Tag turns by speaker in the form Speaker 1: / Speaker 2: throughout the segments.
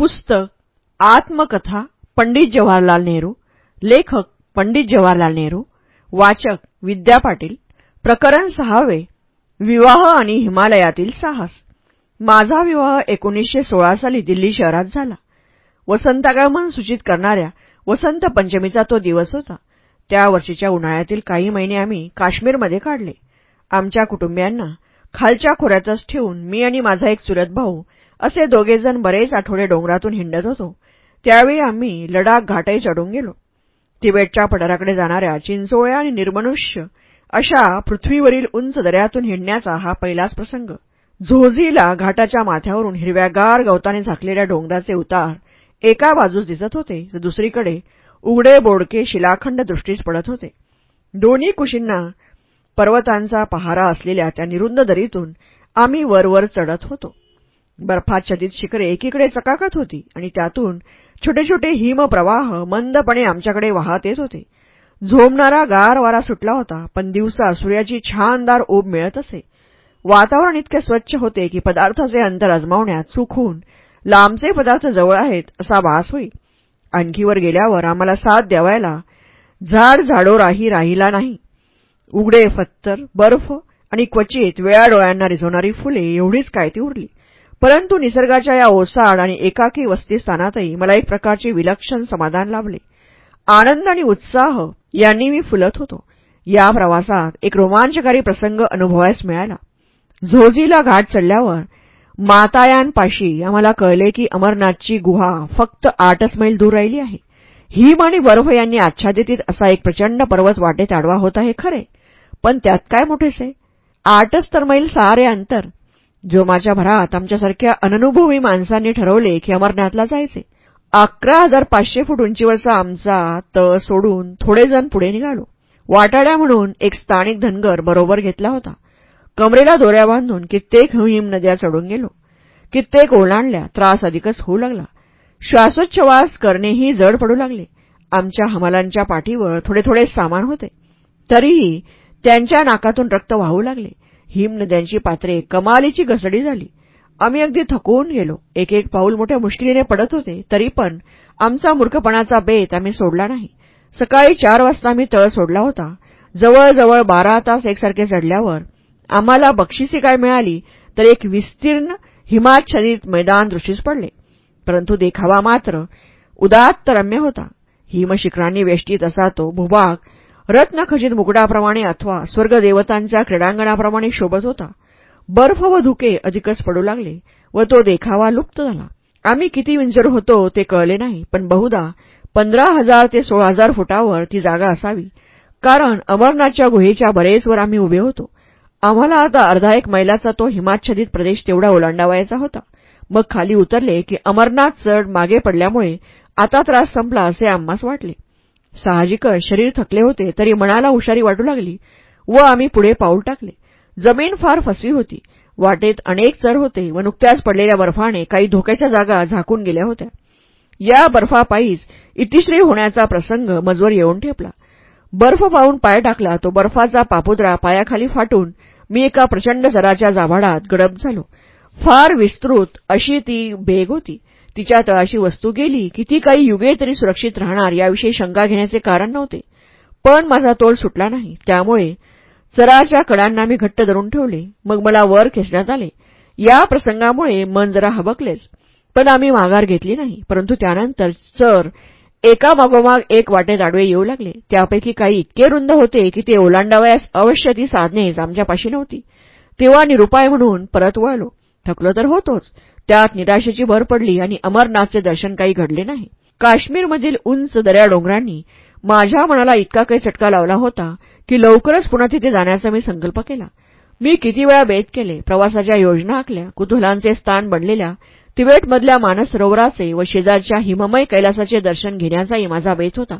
Speaker 1: पुस्तक आत्मकथा पंडित जवाहरलाल नेहरू लेखक पंडित जवाहरलाल नेहरू वाचक विद्या पाटील प्रकरण सहावे विवाह आणि हिमालयातील साहस. माझा विवाह एकोणीसशे सोळा साली दिल्ली शहरात झाला. वसंतागमन सूचित करणाऱ्या वसंत पंचमीचा तो दिवस होता. त्या वर्षीच्या उन्हाळ्यातील काही महिने आम्ही काश्मीरमध्ये काढले. आमच्या कुटुंबियांना खालच्या खोऱ्यातच ठेवून मी आणि माझा एक चुलत भाऊ असे दोघेजण बरेच आठवडे डोंगरातून हिंडत होतो. त्यावेळी आम्ही लडाख घाटही चढून गेलो. तिबेटच्या पठाराकडे जाणाऱ्या चिंचोळ्या आणि निर्मनुष्य अशा पृथ्वीवरील उंच दऱ्यातून हिंडण्याचा हा पहिलाच प्रसंग. झोझीला घाटाच्या माथ्यावरून हिरव्यागार गवताने झाकलेल्या डोंगराचे उतार एका बाजूस दिसत होते तर दुसरीकडे उघडे बोडके शिलाखंड दृष्टीस पडत होते. दोन्ही कुशींना पर्वतांचा पहारा असलेल्या त्या निरुंद दरीतून आम्ही वरवर चढत होतो. बर्फाच्छदित शिखरे एकीकडे चकाकत होती आणि त्यातून छोटे छोटे हिमप्रवाह मंदपणे आमच्याकडे वाहत येत होते. झोमणारा गार वारा सुटला होता पण दिवसा सूर्याची छानदार ऊब मिळत असे. वातावरण इतके स्वच्छ होते की पदार्थाचे अंतर अजमावण्यात चुकून होऊन लांबचे पदार्थ जवळ आहेत असा भास होई. आणखी वर गेल्यावर आम्हाला साथ द्यावायला झाड झाडोराही राहिला नाही. उघडे फत्तर बर्फ आणि क्वचित वेळा डोळ्यांना रिझवणारी फुले एवढीच काय ती उरली. परंतु निसर्गाच्या या ओसाड आणि एकाकी वस्तीस्थानातही मला एक प्रकारचे विलक्षण समाधान लाभले. आनंद आणि उत्साह यांनी मी फुलत होतो. या प्रवासात एक रोमांचकारी प्रसंग अनुभवायस मिळाला. झोझीला घाट चढल्यावर मातायांपाशी आम्हाला कळले की अमरनाथची गुहा फक्त आठच मैल दूर राहिली आहे. हिम आणि बर्फ यांनी आच्छादित असा एक प्रचंड पर्वत वाटेत आडवा होत आहे खरे. पण त्यात काय मोठेसे? आठच तर मैल सारे अंतर. जोमाच्या भरात आमच्यासारख्या अननुभवी माणसांनी ठरवले की अमरनाथला जायचे अकरा हजार पाचशे फूट उंचीवरचा आमचा तळ सोडून थोडे जण पुढे निघालो. वाटाड्या म्हणून एक स्थानिक धनगर बरोबर घेतला होता. कमरेला दोऱ्या बांधून कित्येक हिम नद्या चढून गेलो. कित्येक ओलांडल्या त्रास अधिकच होऊ लागला. श्वासोच्छवास करणेही जड पडू लागले. आमच्या हमालांच्या पाठीवर थोडे थोडे सामान होते. तरीही त्यांच्या नाकातून रक्त वाहू लागले. हिम नद्यांची पात्रे कमालीची घसडी झाली. आम्ही अगदी थकवून गेलो. एक एक पाऊल मोठ्या मुश्किलीने पडत होते तरी पण आमचा मूर्खपणाचा बेत आम्ही सोडला नाही. सकाळी चार वाजता आम्ही तळ सोडला होता. जवळजवळ बारा तास एकसारखे चढल्यावर आम्हाला बक्षिसी काय मिळाली तर एक विस्तीर्ण हिमाच्छादित मैदान दृष्टीस पडले. परंतु देखावा मात्र उदात्त रम्य होता. हिमशिखरांनी वेष्टीत असा तो भूभाग रत्नखचित मुकुटाप्रमाणे अथवा स्वर्गदेवतांच्या क्रीडांगणाप्रमाणे शोभत होता. बर्फ व धुके अधिकच पडू लागले व तो देखावा लुप्त झाला. आम्ही किती विंजर होतो ते कळले नाही पण बहुधा पंधरा हजार ते सोळा हजार फुटावर ती जागा असावी. कारण अमरनाथच्या गुहेच्या बरेच वर आम्ही उभे होतो. आम्हाला आता अर्धा एक मैलाचा तो हिमाच्छादित प्रदेश तेवढा ओलांडावायचा होता. मग खाली उतरले की अमरनाथ चढ मागे पडल्यामुळे आता त्रास संपला असे आम्हास वाटले. साहजिकच शरीर थकले होते तरी मनाला हुशारी वाटू लागली व आम्ही पुढे पाऊल टाकले. जमीन फार फसवी होती. वाटेत अनेक चर होते व नुकत्याच पडलेल्या बर्फाने काही धोक्याच्या जागा झाकून गेल्या होत्या. या बर्फापायीच इतिश्री होण्याचा प्रसंग मजवर येऊन ठेपला. बर्फ पाहून पाय टाकला तो बर्फाचा पापुद्रा पायाखाली फाटून मी एका प्रचंड जराच्या जाभाडात गडप झालो. फार विस्तृत अशी ती भेग होती. तिच्या तळाशी वस्तू गेली की ती काही युगे तरी सुरक्षित राहणार याविषयी शंका घेण्याचे कारण नव्हते. पण माझा तोल सुटला नाही. त्यामुळे चराच्या कडांना मी घट्ट धरून ठेवले. मग मला वर खेचण्यात आले. या प्रसंगामुळे मन जरा हबकलेच. पण आम्ही माघार घेतली नाही. परंतु त्यानंतर चर एका मागोमाग एक वाटेत आडवे येऊ लागले. त्यापैकी काही इतके रुंद होते की ते ओलांडावयास अवश्य ती साधनेच आमच्यापाशी नव्हती. तेव्हा निरुपाय म्हणून परत वळलो. थकलो तर होतोच. त्यात निराशेची भर पडली आणि अमरनाथचे दर्शन काही घडले नाही. काश्मीरमधील उंच दऱ्या डोंगरांनी माझ्या मनाला इतका काही चटका लावला होता की लवकरच पुन्हा तिथे जाण्याचा मी संकल्प केला. मी किती वेळा बेत केले प्रवासाच्या योजना आखल्या कुतुहलांचे स्थान बनलेल्या तिबेटमधल्या मानस सरोवराचे व शेजारच्या हिममय कैलासाचे दर्शन घेण्याचाही माझा बेत होता.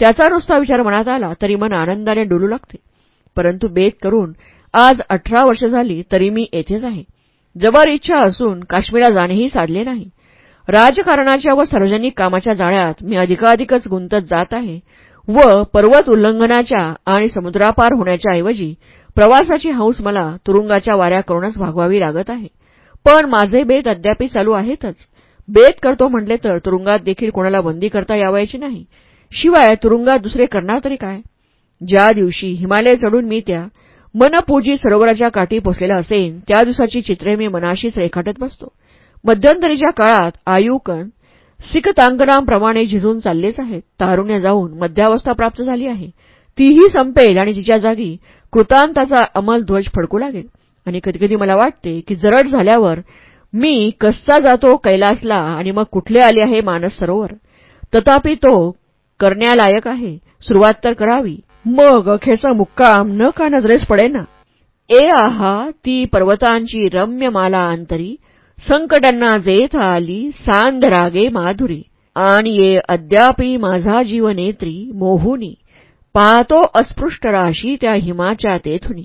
Speaker 1: त्याचा नुसता विचार मनात आला तरी मन आनंदाने डुलू लागते. परंतु बेत करून आज अठरा वर्ष झाली तरी मी येथेच आहे. जबर इच्छा असून काश्मीरला जाणेही साधले नाही. राजकारणाच्या व सार्वजनिक कामाच्या जाळ्यात मी अधिकाधिकच गुंतत जात आहे व पर्वत उल्लंघनाच्या आणि समुद्रापार होण्याच्या ऐवजी प्रवासाची हौस मला तुरुंगाच्या वाऱ्या करूनच भागवावी लागत आहे. पण माझे बेत अद्याप चालू आहेतच. बेत करतो म्हटले तर तुरुंगात देखील कोणाला बंदी करता यावायची नाही. शिवाय तुरुंगात दुसरे करणार तरी काय? ज्या दिवशी हिमालय चढून मी त्या मनपूजी सरोवराच्या काठी पोचलेला असेन त्या दिवसाची चित्रे मी मनाशीच रेखाटत बसतो. मध्यंतरीच्या काळात आयुकन सिकतांगणांप्रमाणे झिजून चाललेच आहेत. तारुण्य जाऊन मध्यावस्था प्राप्त झाली आहे. तीही संपेल आणि तिच्या जागी कृतांताचा अमल ध्वज फडकू लागेल. आणि कधीकधी मला वाटते की जरड झाल्यावर मी कसचा जातो कैलासला आणि मग कुठले आले आहे मानस सरोवर. तथापि तो करण्यालायक आहे. सुरुवात तर करावी. मग अखेरचा मुक्काम न का नजरेस पडेना? ए आहा ती पर्वतांची रम्य माला अंतरी संकटांना जेथ आली सांधरागे माधुरी. आणि ये अद्यापी माझा जीवनेत्री मोहुनी पाहतो अस्पृष्ट राशी त्या हिमाच्या तेथुनी.